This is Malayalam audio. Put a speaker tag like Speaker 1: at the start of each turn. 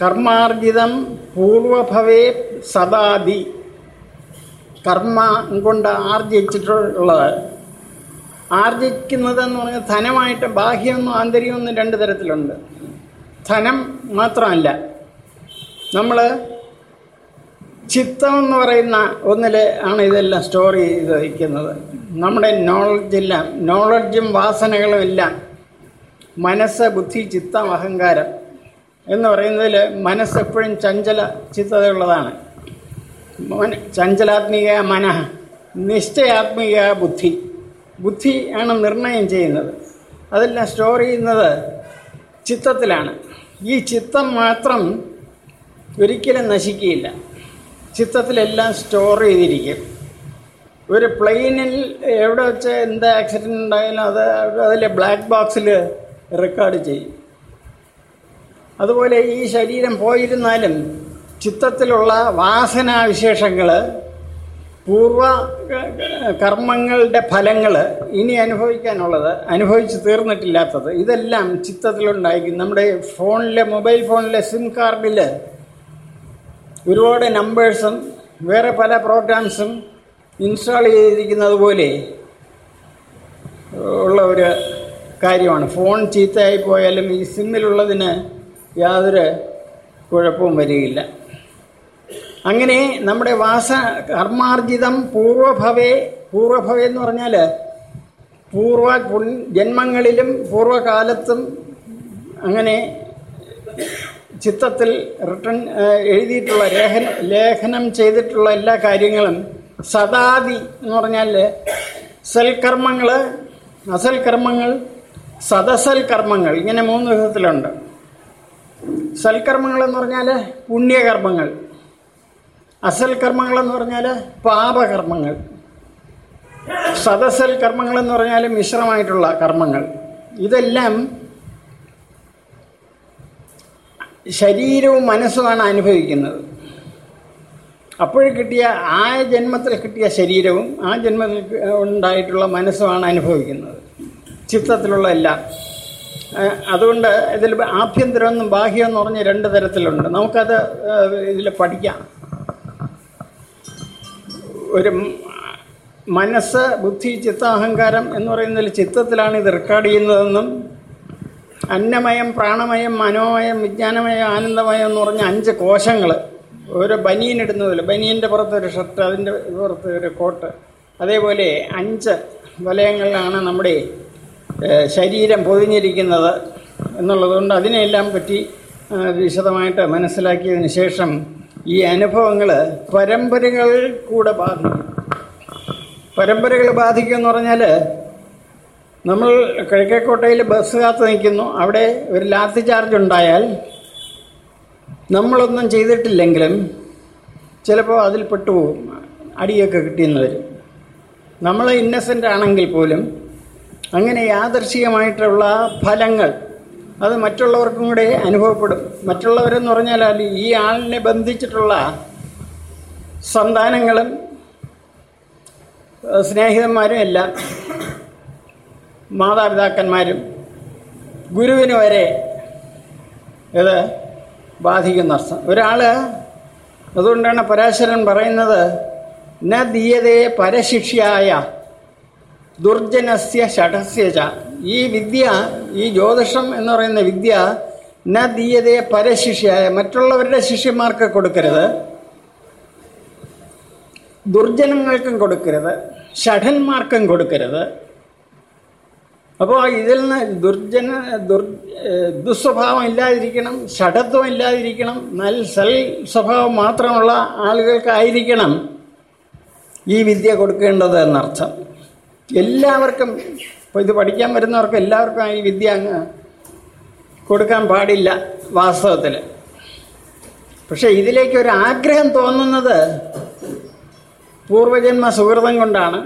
Speaker 1: കർമാർജിതം പൂർവഭവേ സദാദി. കർമ്മം കൊണ്ട് ആർജിച്ചിട്ടുള്ളത്. ആർജിക്കുന്നതെന്ന് പറഞ്ഞാൽ ധനമായിട്ട് ബാഹ്യമെന്നും ആന്തരികമെന്നും രണ്ട് തരത്തിലുണ്ട്. ധനം മാത്രമല്ല. നമ്മൾ ചിത്തം എന്ന് പറയുന്ന ഒന്നിൽ ആണ് ഇതെല്ലാം സ്റ്റോർ ചെയ്ത് വയ്ക്കുന്നത്. നമ്മുടെ നോളജെല്ലാം നോളജും വാസനകളും എല്ലാം മനസ്സ് ബുദ്ധി ചിത്തം അഹങ്കാരം എന്ന് പറയുന്നതിൽ മനസ്സെപ്പോഴും ചഞ്ചല ചിത്തതയുള്ളതാണ്. ചഞ്ചലാത്മിക മന നിശ്ചയാത്മിക ബുദ്ധി. ബുദ്ധി ആണ് നിർണയം ചെയ്യുന്നത്. അതെല്ലാം സ്റ്റോർ ചെയ്യുന്നത് ചിത്തത്തിലാണ്. ഈ ചിത്തം മാത്രം ഒരിക്കലും നശിക്കുകയില്ല. ചിത്തത്തിലെല്ലാം സ്റ്റോർ ചെയ്തിരിക്കും. ഒരു പ്ലെയിനിൽ എവിടെ വെച്ച് എന്ത് ആക്സിഡന്റ് ഉണ്ടായാലും അത് അതിലെ ബ്ലാക്ക് ബോക്സിൽ റെക്കോർഡ് ചെയ്യും. അതുപോലെ ഈ ശരീരം പോയിരുന്നാലും ചിത്തത്തിലുള്ള വാസനാവിശേഷങ്ങൾ പൂർവ കർമ്മങ്ങളുടെ ഫലങ്ങൾ ഇനി അനുഭവിക്കാനുള്ളത് അനുഭവിച്ച് തീർന്നിട്ടില്ലാത്തത് ഇതെല്ലാം ചിത്തത്തിലുണ്ടായിരിക്കും. നമ്മുടെ ഫോണിലെ മൊബൈൽ ഫോണിലെ സിം കാർഡിൽ ഒരുപാട് നമ്പേഴ്സും വേറെ പല പ്രോഗ്രാംസും ഇൻസ്റ്റാൾ ചെയ്തിരിക്കുന്നത് പോലെ ഉള്ള ഒരു കാര്യമാണ്. ഫോൺ ചീത്തയായി പോയാലും ഈ സിമ്മിലുള്ളതിന് യാതൊരു കുഴപ്പവും വരികയില്ല. അങ്ങനെ നമ്മുടെ വാസ കർമാർജിതം പൂർവഭവേ പൂർവഭവേ എന്ന് പറഞ്ഞാൽ പൂർവ ജന്മങ്ങളിലും പൂർവകാലത്തും അങ്ങനെ ചിത്തത്തിൽ റിട്ടൺ എഴുതിയിട്ടുള്ള ലേഖന ലേഖനം ചെയ്തിട്ടുള്ള എല്ലാ കാര്യങ്ങളും സദാതി എന്ന് പറഞ്ഞാൽ സൽക്കർമ്മങ്ങൾ അസൽ കർമ്മങ്ങൾ സദസൽ കർമ്മങ്ങൾ ഇങ്ങനെ മൂന്ന് വിധത്തിലുണ്ട്. സൽക്കർമ്മങ്ങൾ എന്ന് പറഞ്ഞാൽ പുണ്യകർമ്മങ്ങൾ. അസൽ കർമ്മങ്ങൾ എന്ന് പറഞ്ഞാൽ പാപകർമ്മങ്ങൾ. സദസൽ കർമ്മങ്ങൾ എന്ന് പറഞ്ഞാൽ മിശ്രമായിട്ടുള്ള കർമ്മങ്ങൾ. ഇതെല്ലാം ശരീരവും മനസ്സുമാണ് അനുഭവിക്കുന്നത്. അപ്പോൾ കിട്ടിയ ആ ജന്മത്തിൽ കിട്ടിയ ശരീരവും ആ ജന്മത്തിൽ ഉണ്ടായിട്ടുള്ള മനസ്സുമാണ് അനുഭവിക്കുന്നത്. ചിത്രത്തിലുള്ള എല്ലാം. അതുകൊണ്ട് ഇതിൽ ആഭ്യന്തരമെന്നും ബാഹ്യമെന്ന് പറഞ്ഞ് രണ്ട് തരത്തിലുണ്ട്. നമുക്കത് ഇതിൽ പഠിക്കാം. ഒരു മനസ്സ് ബുദ്ധി ചിത്ത അഹങ്കാരം എന്ന് പറയുന്നതിൽ ചിത്തത്തിലാണ് ഇത് റെക്കോർഡ് ചെയ്യുന്നതെന്നും അന്നമയം പ്രാണമയം മനോമയം വിജ്ഞാനമയം ആനന്ദമയം എന്ന് പറഞ്ഞ അഞ്ച് കോശങ്ങൾ ഓരോ ബനിയൻ ഇടുന്നതിൽ ബനിയന്റെ പുറത്ത് ഒരു ഷർട്ട് അതിന്റെ പുറത്ത് ഒരു കോട്ട് അതേപോലെ അഞ്ച് വലയങ്ങളിലാണ് നമ്മുടെ ശരീരം പൊതിഞ്ഞിരിക്കുന്നത് എന്നുള്ളതുകൊണ്ട് അതിനെയെല്ലാം പറ്റി വിശദമായിട്ട് മനസ്സിലാക്കിയതിന് ശേഷം ഈ അനുഭവങ്ങൾ പരമ്പരകൾ കൂടെ ബാധിക്കും. പരമ്പരകൾ ബാധിക്കും എന്ന് പറഞ്ഞാൽ നമ്മൾ കിഴക്കേക്കോട്ടയിൽ ബസ് കാത്ത് നിൽക്കുന്നു. അവിടെ ഒരു ലാത്തി ചാർജ് ഉണ്ടായാൽ നമ്മളൊന്നും ചെയ്തിട്ടില്ലെങ്കിലും ചിലപ്പോൾ അതിൽ പെട്ടുപോകും. അടിയൊക്കെ കിട്ടിയെന്ന് വരും. നമ്മൾ ഇന്നസെന്റ് ആണെങ്കിൽ പോലും അങ്ങനെ യാദർശികമായിട്ടുള്ള ഫലങ്ങൾ അത് മറ്റുള്ളവർക്കും കൂടെ അനുഭവപ്പെടും. മറ്റുള്ളവരെന്ന് പറഞ്ഞാൽ ഈ ആളിനെ ബന്ധിച്ചിട്ടുള്ള സന്താനങ്ങളും സ്നേഹിതന്മാരും എല്ലാം മാതാപിതാക്കന്മാരും ഗുരുവിന് വരെ ഇത് ബാധിക്കുന്ന അർത്ഥം ഒരാൾ അതുകൊണ്ടാണ് പരാശരൻ പറയുന്നത് ന ദീയതേ പരശിഷ്യായ ദുർജനസ്യ ഷഠസ്യച ഈ വിദ്യ ഈ ജ്യോതിഷം എന്ന് പറയുന്ന വിദ്യ ന ദീയതേ പരശിഷ്യായ മറ്റുള്ളവരുടെ ശിഷ്യന്മാർക്ക് കൊടുക്കരുത്. ദുർജനങ്ങൾക്കും കൊടുക്കരുത്. ഷഠന്മാർക്കും കൊടുക്കരുത്. അപ്പോൾ ഇതിൽ നിന്ന് ദുർജന ദുർ ദുസ്വഭാവം ഇല്ലാതിരിക്കണം ഷഠത്വം ഇല്ലാതിരിക്കണം നല്ല സൽ സ്വഭാവം മാത്രമുള്ള ആളുകൾക്കായിരിക്കണം ഈ വിദ്യ കൊടുക്കേണ്ടത് എന്നർത്ഥം. എല്ലാവർക്കും ഇപ്പോൾ ഇത് പഠിക്കാൻ വരുന്നവർക്ക് എല്ലാവർക്കും ഈ വിദ്യ അങ്ങ് കൊടുക്കാൻ പാടില്ല വാസ്തവത്തിൽ പക്ഷെ ഇതിലേക്ക് ഒരു ആഗ്രഹം തോന്നുന്നത് പൂർവജന്മ സുഹൃതം കൊണ്ടാണ്.